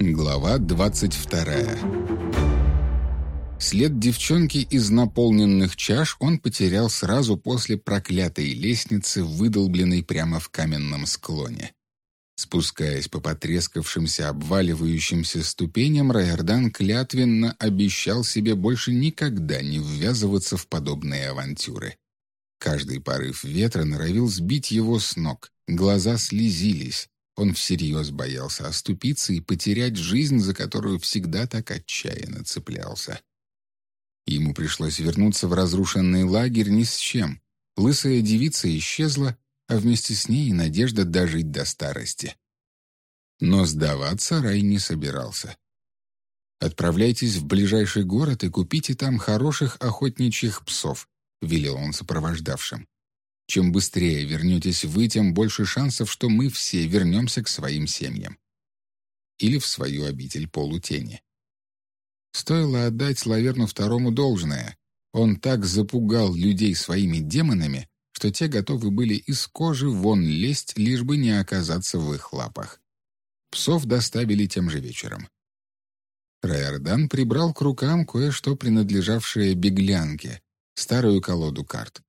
Глава 22 След девчонки из наполненных чаш он потерял сразу после проклятой лестницы, выдолбленной прямо в каменном склоне. Спускаясь по потрескавшимся, обваливающимся ступеням, Райордан клятвенно обещал себе больше никогда не ввязываться в подобные авантюры. Каждый порыв ветра норовил сбить его с ног, глаза слезились, он всерьез боялся оступиться и потерять жизнь, за которую всегда так отчаянно цеплялся. Ему пришлось вернуться в разрушенный лагерь ни с чем. Лысая девица исчезла, а вместе с ней и надежда дожить до старости. Но сдаваться Рай не собирался. «Отправляйтесь в ближайший город и купите там хороших охотничьих псов», — велел он сопровождавшим. Чем быстрее вернетесь вы, тем больше шансов, что мы все вернемся к своим семьям. Или в свою обитель полутени. Стоило отдать Лаверну второму должное. Он так запугал людей своими демонами, что те готовы были из кожи вон лезть, лишь бы не оказаться в их лапах. Псов доставили тем же вечером. Райордан прибрал к рукам кое-что принадлежавшее беглянке, старую колоду карт.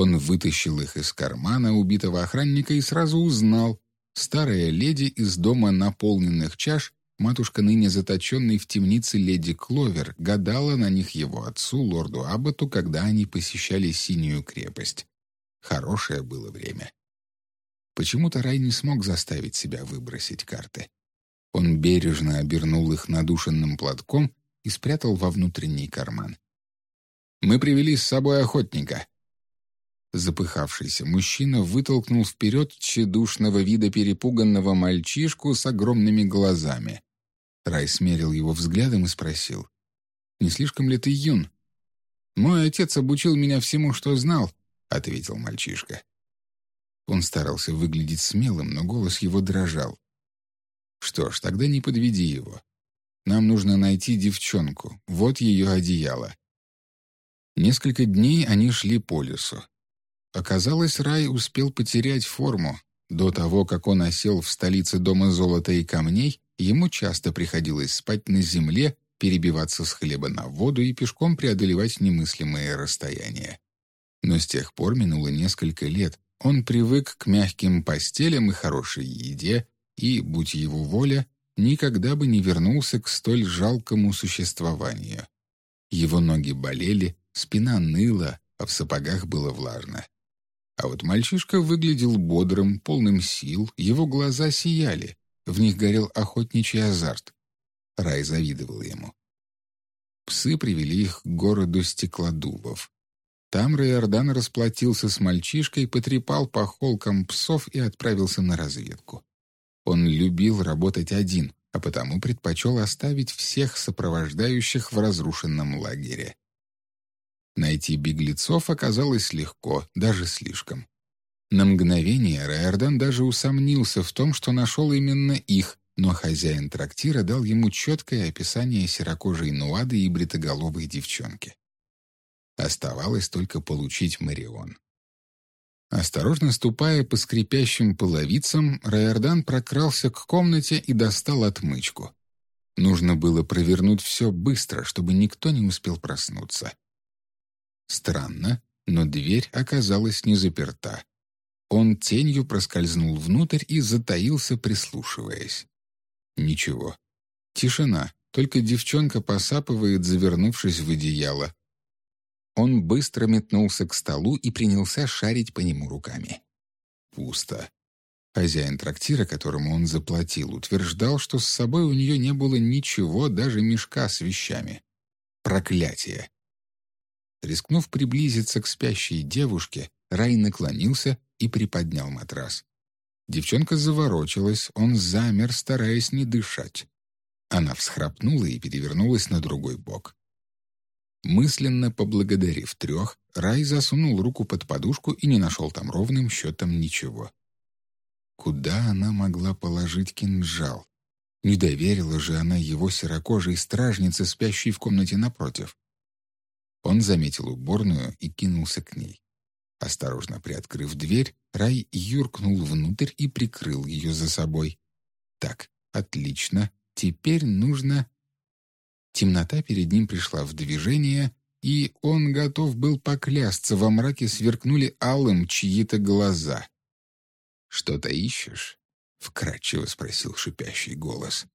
Он вытащил их из кармана убитого охранника и сразу узнал. Старая леди из дома наполненных чаш, матушка ныне заточенной в темнице леди Кловер, гадала на них его отцу, лорду Абботу, когда они посещали Синюю крепость. Хорошее было время. Почему-то Рай не смог заставить себя выбросить карты. Он бережно обернул их надушенным платком и спрятал во внутренний карман. «Мы привели с собой охотника», Запыхавшийся мужчина вытолкнул вперед тщедушного вида перепуганного мальчишку с огромными глазами. Рай смерил его взглядом и спросил. «Не слишком ли ты юн?» «Мой отец обучил меня всему, что знал», — ответил мальчишка. Он старался выглядеть смелым, но голос его дрожал. «Что ж, тогда не подведи его. Нам нужно найти девчонку. Вот ее одеяло». Несколько дней они шли по лесу. Оказалось, Рай успел потерять форму. До того, как он осел в столице Дома золота и камней, ему часто приходилось спать на земле, перебиваться с хлеба на воду и пешком преодолевать немыслимые расстояния. Но с тех пор минуло несколько лет. Он привык к мягким постелям и хорошей еде, и, будь его воля, никогда бы не вернулся к столь жалкому существованию. Его ноги болели, спина ныла, а в сапогах было влажно. А вот мальчишка выглядел бодрым, полным сил, его глаза сияли, в них горел охотничий азарт. Рай завидовал ему. Псы привели их к городу стеклодувов. Там Райордан расплатился с мальчишкой, потрепал по холкам псов и отправился на разведку. Он любил работать один, а потому предпочел оставить всех сопровождающих в разрушенном лагере. Найти беглецов оказалось легко, даже слишком. На мгновение Райордан даже усомнился в том, что нашел именно их, но хозяин трактира дал ему четкое описание серокожей нуады и бритоголовой девчонки. Оставалось только получить Марион. Осторожно ступая по скрипящим половицам, Райордан прокрался к комнате и достал отмычку. Нужно было провернуть все быстро, чтобы никто не успел проснуться. Странно, но дверь оказалась не заперта. Он тенью проскользнул внутрь и затаился, прислушиваясь. Ничего. Тишина, только девчонка посапывает, завернувшись в одеяло. Он быстро метнулся к столу и принялся шарить по нему руками. Пусто. Хозяин трактира, которому он заплатил, утверждал, что с собой у нее не было ничего, даже мешка с вещами. Проклятие! Рискнув приблизиться к спящей девушке, Рай наклонился и приподнял матрас. Девчонка заворочилась, он замер, стараясь не дышать. Она всхрапнула и перевернулась на другой бок. Мысленно поблагодарив трех, Рай засунул руку под подушку и не нашел там ровным счетом ничего. Куда она могла положить кинжал? Не доверила же она его серокожей стражнице, спящей в комнате напротив. Он заметил уборную и кинулся к ней. Осторожно приоткрыв дверь, Рай юркнул внутрь и прикрыл ее за собой. Так, отлично, Теперь нужно... Темнота перед ним пришла в движение, и он готов был поклясться, во мраке сверкнули алым чьи-то глаза. «Что-то ищешь?» — вкратчиво спросил шипящий голос.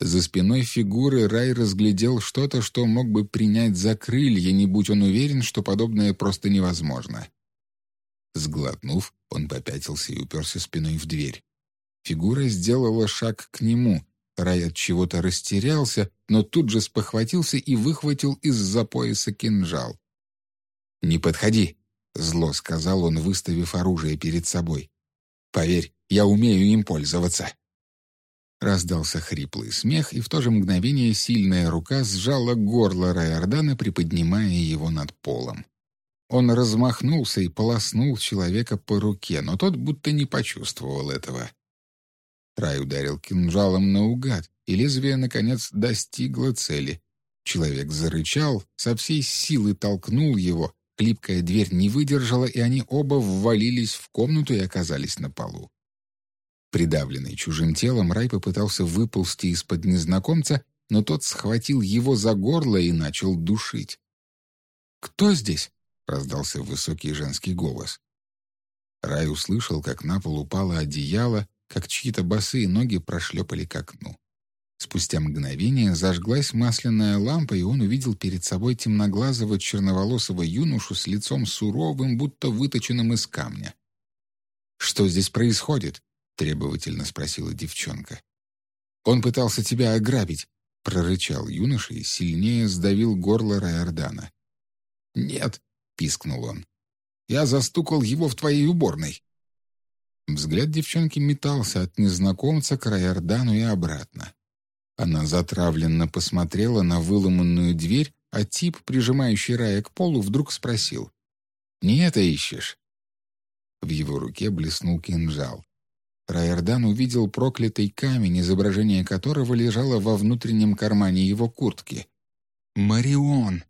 За спиной фигуры Рай разглядел что-то, что мог бы принять за крылья, не будь он уверен, что подобное просто невозможно. Сглотнув, он попятился и уперся спиной в дверь. Фигура сделала шаг к нему. Рай от чего-то растерялся, но тут же спохватился и выхватил из-за пояса кинжал. «Не подходи!» — зло сказал он, выставив оружие перед собой. «Поверь, я умею им пользоваться!» Раздался хриплый смех, и в то же мгновение сильная рука сжала горло Райордана, приподнимая его над полом. Он размахнулся и полоснул человека по руке, но тот будто не почувствовал этого. Рай ударил кинжалом наугад, и лезвие, наконец, достигло цели. Человек зарычал, со всей силы толкнул его, клипкая дверь не выдержала, и они оба ввалились в комнату и оказались на полу. Придавленный чужим телом, Рай попытался выползти из-под незнакомца, но тот схватил его за горло и начал душить. «Кто здесь?» — раздался высокий женский голос. Рай услышал, как на пол упало одеяло, как чьи-то босые ноги прошлепали к окну. Спустя мгновение зажглась масляная лампа, и он увидел перед собой темноглазого черноволосого юношу с лицом суровым, будто выточенным из камня. «Что здесь происходит?» Требовательно спросила девчонка. «Он пытался тебя ограбить», — прорычал юноша и сильнее сдавил горло Райордана. «Нет», — пискнул он, — «я застукал его в твоей уборной». Взгляд девчонки метался от незнакомца к Райордану и обратно. Она затравленно посмотрела на выломанную дверь, а тип, прижимающий Рая к полу, вдруг спросил. «Не это ищешь?» В его руке блеснул кинжал. Райердан увидел проклятый камень, изображение которого лежало во внутреннем кармане его куртки. «Марион!»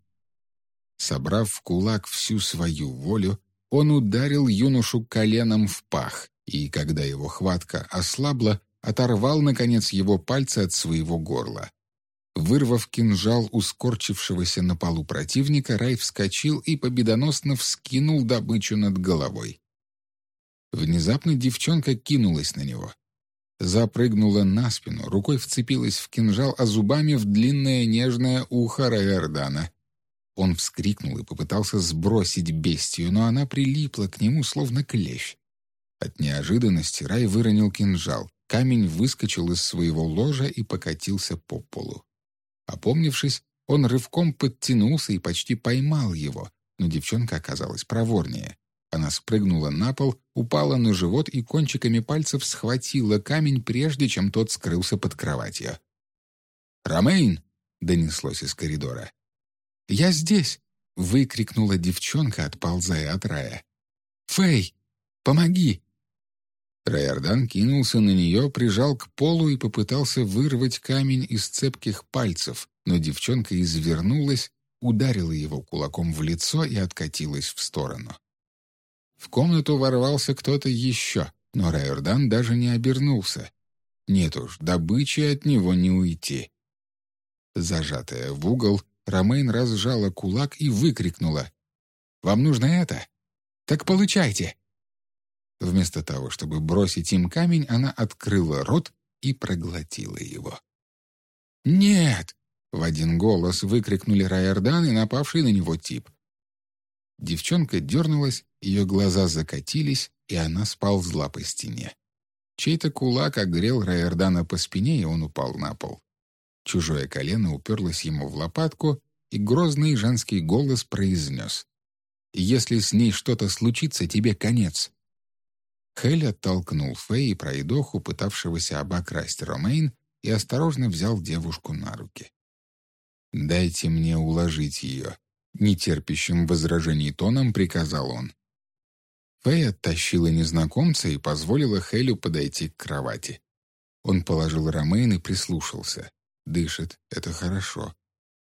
Собрав в кулак всю свою волю, он ударил юношу коленом в пах, и, когда его хватка ослабла, оторвал, наконец, его пальцы от своего горла. Вырвав кинжал у скорчившегося на полу противника, Рай вскочил и победоносно вскинул добычу над головой. Внезапно девчонка кинулась на него. Запрыгнула на спину, рукой вцепилась в кинжал, а зубами в длинное нежное ухо Райордана. Он вскрикнул и попытался сбросить бестию, но она прилипла к нему, словно клещ. От неожиданности Рай выронил кинжал. Камень выскочил из своего ложа и покатился по полу. Опомнившись, он рывком подтянулся и почти поймал его, но девчонка оказалась проворнее. Она спрыгнула на пол, упала на живот и кончиками пальцев схватила камень, прежде чем тот скрылся под кроватью. «Ромейн!» — донеслось из коридора. «Я здесь!» — выкрикнула девчонка, отползая от рая. «Фэй, помоги!» Райордан кинулся на нее, прижал к полу и попытался вырвать камень из цепких пальцев, но девчонка извернулась, ударила его кулаком в лицо и откатилась в сторону. В комнату ворвался кто-то еще, но Райордан даже не обернулся. Нет уж, добычи от него не уйти. Зажатая в угол, Ромейн разжала кулак и выкрикнула. «Вам нужно это? Так получайте!» Вместо того, чтобы бросить им камень, она открыла рот и проглотила его. «Нет!» — в один голос выкрикнули Райордан и напавший на него тип. Девчонка дернулась, ее глаза закатились, и она сползла по стене. Чей-то кулак огрел Райордана по спине, и он упал на пол. Чужое колено уперлось ему в лопатку, и грозный женский голос произнес. «Если с ней что-то случится, тебе конец». Хель оттолкнул Фэй и пройдоху, пытавшегося обокрасть Ромейн, и осторожно взял девушку на руки. «Дайте мне уложить ее», Нетерпящим возражений тоном приказал он. Фэй оттащила незнакомца и позволила Хелю подойти к кровати. Он положил Ромейн и прислушался. Дышит, это хорошо.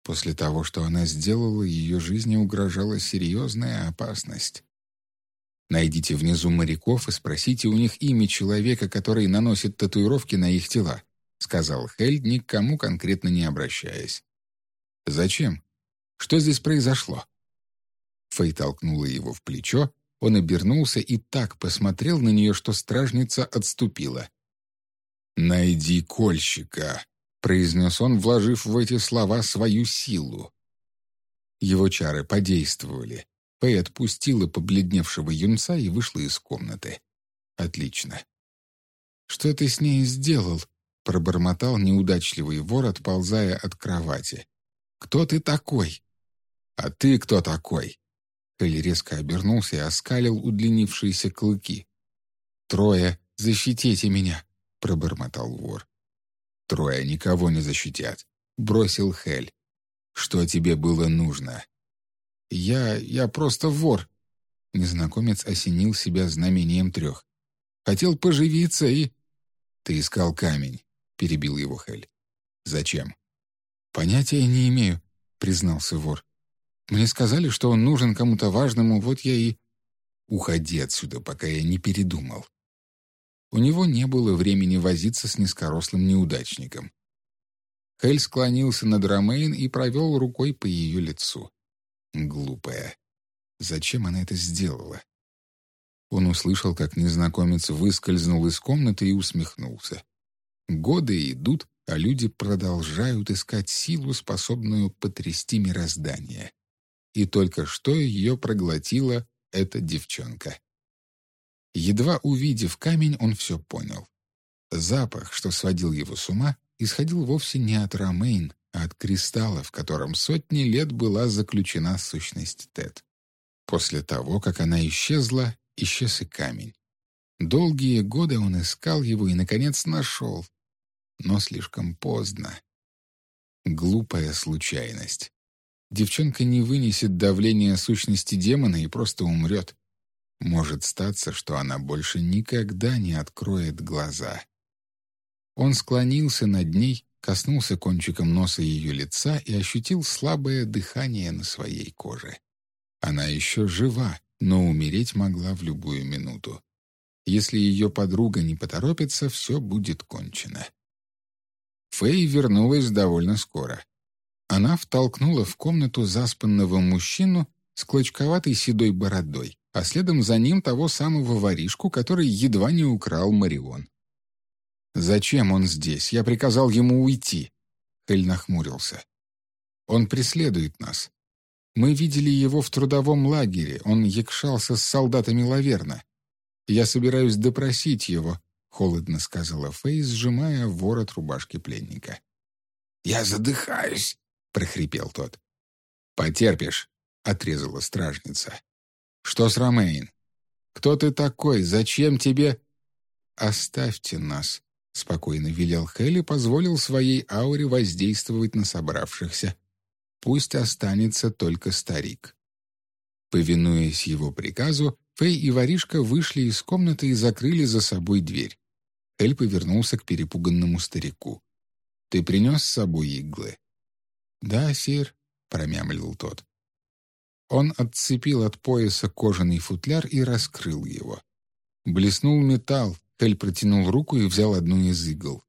После того, что она сделала, ее жизни угрожала серьезная опасность. Найдите внизу моряков и спросите у них имя человека, который наносит татуировки на их тела, сказал Хель, никому конкретно не обращаясь. «Зачем? Что здесь произошло?» Фэй толкнула его в плечо, он обернулся и так посмотрел на нее, что стражница отступила. «Найди кольщика», — произнес он, вложив в эти слова свою силу. Его чары подействовали. Фэй отпустила побледневшего юнца и вышла из комнаты. «Отлично». «Что ты с ней сделал?» — пробормотал неудачливый вор, отползая от кровати. «Кто ты такой?» «А ты кто такой?» Эль резко обернулся и оскалил удлинившиеся клыки. «Трое, защитите меня!» — пробормотал вор. «Трое никого не защитят», — бросил Хель. «Что тебе было нужно?» «Я... я просто вор». Незнакомец осенил себя знамением трех. «Хотел поживиться и...» «Ты искал камень», — перебил его Хель. «Зачем?» «Понятия не имею», — признался вор. Мне сказали, что он нужен кому-то важному, вот я и... Уходи отсюда, пока я не передумал. У него не было времени возиться с низкорослым неудачником. Хель склонился над Ромейн и провел рукой по ее лицу. Глупая. Зачем она это сделала? Он услышал, как незнакомец выскользнул из комнаты и усмехнулся. Годы идут, а люди продолжают искать силу, способную потрясти мироздание и только что ее проглотила эта девчонка. Едва увидев камень, он все понял. Запах, что сводил его с ума, исходил вовсе не от Ромейн, а от кристалла, в котором сотни лет была заключена сущность Тед. После того, как она исчезла, исчез и камень. Долгие годы он искал его и, наконец, нашел. Но слишком поздно. Глупая случайность. Девчонка не вынесет давления сущности демона и просто умрет. Может статься, что она больше никогда не откроет глаза. Он склонился над ней, коснулся кончиком носа ее лица и ощутил слабое дыхание на своей коже. Она еще жива, но умереть могла в любую минуту. Если ее подруга не поторопится, все будет кончено. Фэй вернулась довольно скоро. Она втолкнула в комнату заспанного мужчину с клочковатой седой бородой, а следом за ним того самого воришку, который едва не украл Марион. «Зачем он здесь? Я приказал ему уйти». Эль нахмурился. «Он преследует нас. Мы видели его в трудовом лагере, он якшался с солдатами Лаверна. Я собираюсь допросить его», — холодно сказала Фейс, сжимая ворот рубашки пленника. «Я задыхаюсь», прохрипел тот. «Потерпишь», — отрезала стражница. «Что с Ромейн? Кто ты такой? Зачем тебе...» «Оставьте нас», — спокойно велел Хелли, позволил своей ауре воздействовать на собравшихся. «Пусть останется только старик». Повинуясь его приказу, Фэй и воришка вышли из комнаты и закрыли за собой дверь. Эль повернулся к перепуганному старику. «Ты принес с собой иглы?» «Да, сир», — промямлил тот. Он отцепил от пояса кожаный футляр и раскрыл его. Блеснул металл, Эль протянул руку и взял одну из игл.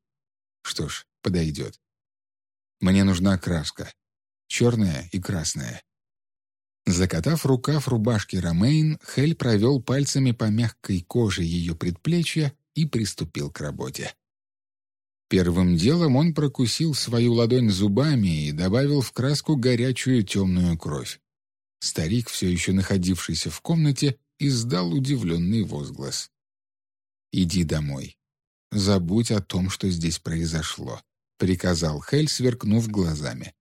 Что ж, подойдет. Мне нужна краска. Черная и красная. Закатав рукав рубашки Ромейн, Хель провел пальцами по мягкой коже ее предплечья и приступил к работе. Первым делом он прокусил свою ладонь зубами и добавил в краску горячую темную кровь. Старик, все еще находившийся в комнате, издал удивленный возглас. «Иди домой. Забудь о том, что здесь произошло», — приказал Хель, сверкнув глазами.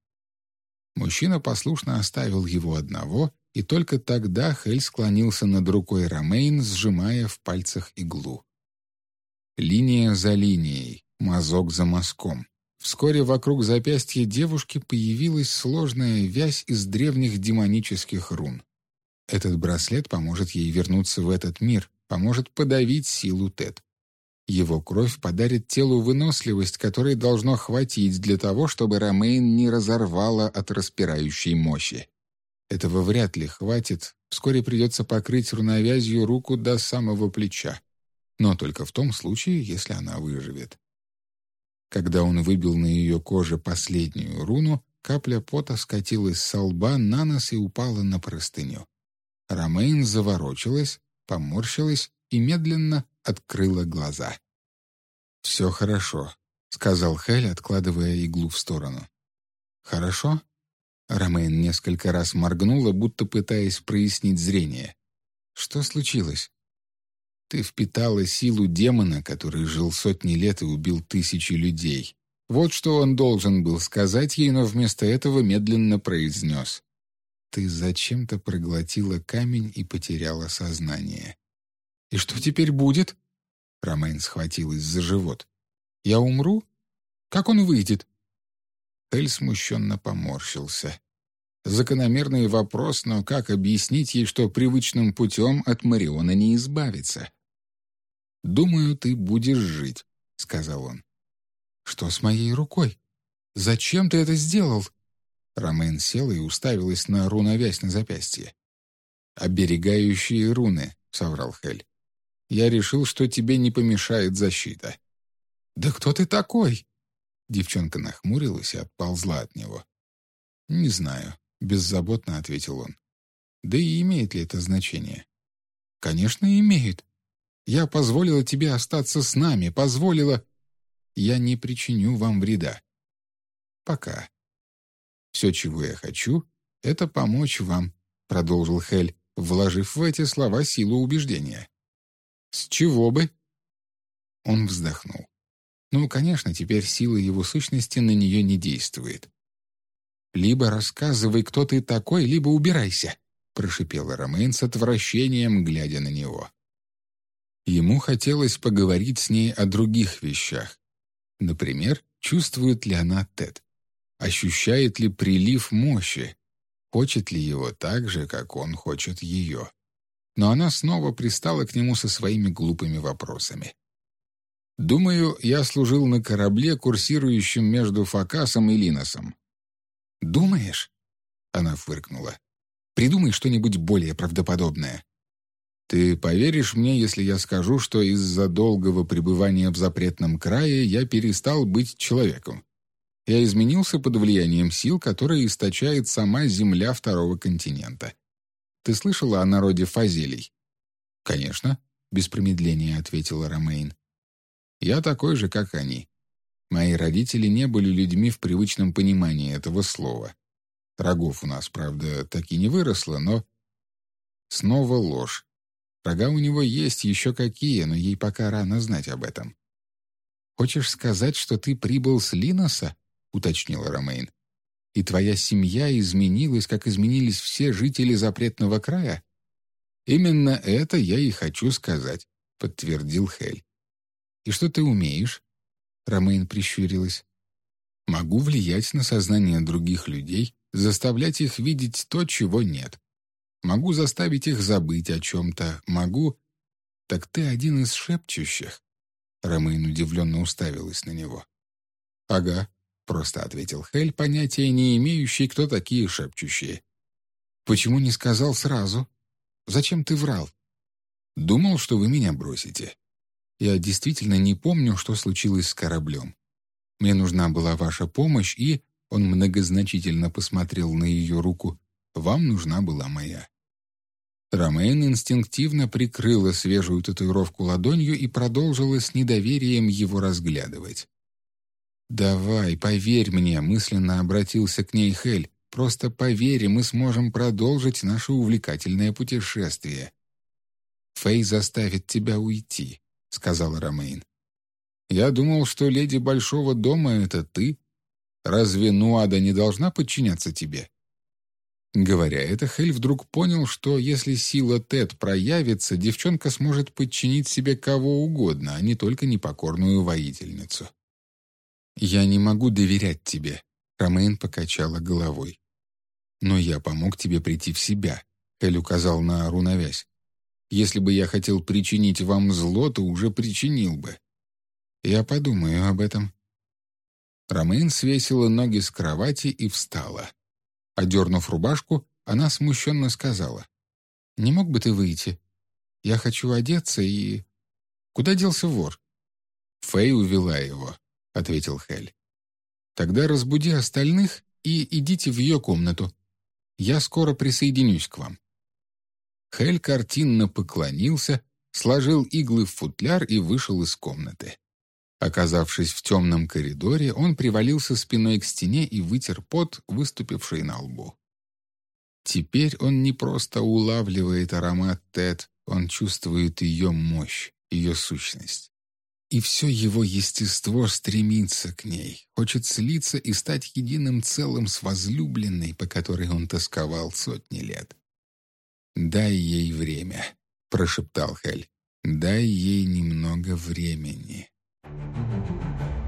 Мужчина послушно оставил его одного, и только тогда Хель склонился над рукой Ромейн, сжимая в пальцах иглу. Линия за линией, мазок за мазком. Вскоре вокруг запястья девушки появилась сложная вязь из древних демонических рун. Этот браслет поможет ей вернуться в этот мир, поможет подавить силу Тет. Его кровь подарит телу выносливость, которой должно хватить для того, чтобы Ромейн не разорвала от распирающей мощи. Этого вряд ли хватит, вскоре придется покрыть руновязью руку до самого плеча. Но только в том случае, если она выживет. Когда он выбил на ее коже последнюю руну, капля пота скатилась со лба на нос и упала на простыню. Ромейн заворочилась, поморщилась и медленно открыла глаза. «Все хорошо», — сказал Хель, откладывая иглу в сторону. «Хорошо?» Ромейн несколько раз моргнула, будто пытаясь прояснить зрение. «Что случилось?» «Ты впитала силу демона, который жил сотни лет и убил тысячи людей. Вот что он должен был сказать ей, но вместо этого медленно произнес. Ты зачем-то проглотила камень и потеряла сознание. «И что теперь будет?» Ромейн схватилась за живот. «Я умру? Как он выйдет?» Эль смущенно поморщился. Закономерный вопрос, но как объяснить ей, что привычным путем от Мариона не избавиться? «Думаю, ты будешь жить», — сказал он. «Что с моей рукой? Зачем ты это сделал?» Ромейн села и уставилась на руновязь на запястье. «Оберегающие руны», — соврал Хель. «Я решил, что тебе не помешает защита». «Да кто ты такой?» Девчонка нахмурилась и отползла от него. «Не знаю», — беззаботно ответил он. «Да и имеет ли это значение?» «Конечно, имеет. Я позволила тебе остаться с нами, позволила...» «Я не причиню вам вреда». «Пока». «Все, чего я хочу, это помочь вам», — продолжил Хель, вложив в эти слова силу убеждения. «С чего бы?» Он вздохнул. Ну, конечно, теперь сила его сущности на нее не действует. «Либо рассказывай, кто ты такой, либо убирайся», — прошипела Ромейн с отвращением, глядя на него. Ему хотелось поговорить с ней о других вещах. Например, чувствует ли она Тед? Ощущает ли прилив мощи? Хочет ли его так же, как он хочет ее? Но она снова пристала к нему со своими глупыми вопросами. Думаю, я служил на корабле, курсирующем между Факасом и Линосом. Думаешь? Она фыркнула. Придумай что-нибудь более правдоподобное. Ты поверишь мне, если я скажу, что из-за долгого пребывания в запретном крае я перестал быть человеком? Я изменился под влиянием сил, которые источает сама земля второго континента. Ты слышала о народе фазелей? Конечно, без промедления ответила Ромейн. Я такой же, как они. Мои родители не были людьми в привычном понимании этого слова. Рогов у нас, правда, так и не выросло, но... Снова ложь. Рога у него есть еще какие, но ей пока рано знать об этом. «Хочешь сказать, что ты прибыл с Линоса?» — уточнила Ромейн. «И твоя семья изменилась, как изменились все жители запретного края?» «Именно это я и хочу сказать», — подтвердил Хель. «И что ты умеешь?» Ромейн прищурилась. «Могу влиять на сознание других людей, заставлять их видеть то, чего нет. Могу заставить их забыть о чем-то, могу...» «Так ты один из шепчущих?» Ромейн удивленно уставилась на него. «Ага», — просто ответил Хель, понятия не имеющий, кто такие шепчущие. «Почему не сказал сразу? Зачем ты врал?» «Думал, что вы меня бросите. Я действительно не помню, что случилось с кораблем. Мне нужна была ваша помощь, и...» Он многозначительно посмотрел на ее руку. «Вам нужна была моя». Ромейн инстинктивно прикрыла свежую татуировку ладонью и продолжила с недоверием его разглядывать. «Давай, поверь мне», — мысленно обратился к ней Хель. «Просто поверь, мы сможем продолжить наше увлекательное путешествие». «Фэй заставит тебя уйти», — сказал Ромейн. «Я думал, что леди Большого дома — это ты. Разве Нуада не должна подчиняться тебе?» Говоря это, Хель вдруг понял, что если сила Тед проявится, девчонка сможет подчинить себе кого угодно, а не только непокорную воительницу. «Я не могу доверять тебе», — Ромейн покачала головой. «Но я помог тебе прийти в себя», — Хель указал на руновязь. Если бы я хотел причинить вам зло, то уже причинил бы. Я подумаю об этом». Ромейн свесила ноги с кровати и встала. Одернув рубашку, она смущенно сказала. «Не мог бы ты выйти? Я хочу одеться и...» «Куда делся вор?» Фэй увела его. — ответил Хель. «Тогда разбуди остальных и идите в ее комнату. Я скоро присоединюсь к вам». Хель картинно поклонился, сложил иглы в футляр и вышел из комнаты. Оказавшись в темном коридоре, он привалился спиной к стене и вытер пот, выступивший на лбу. Теперь он не просто улавливает аромат Тед, он чувствует ее мощь, ее сущность. И все его естество стремится к ней, хочет слиться и стать единым целым с возлюбленной, по которой он тосковал сотни лет. «Дай ей время», — прошептал Хель. «Дай ей немного времени». Thank you.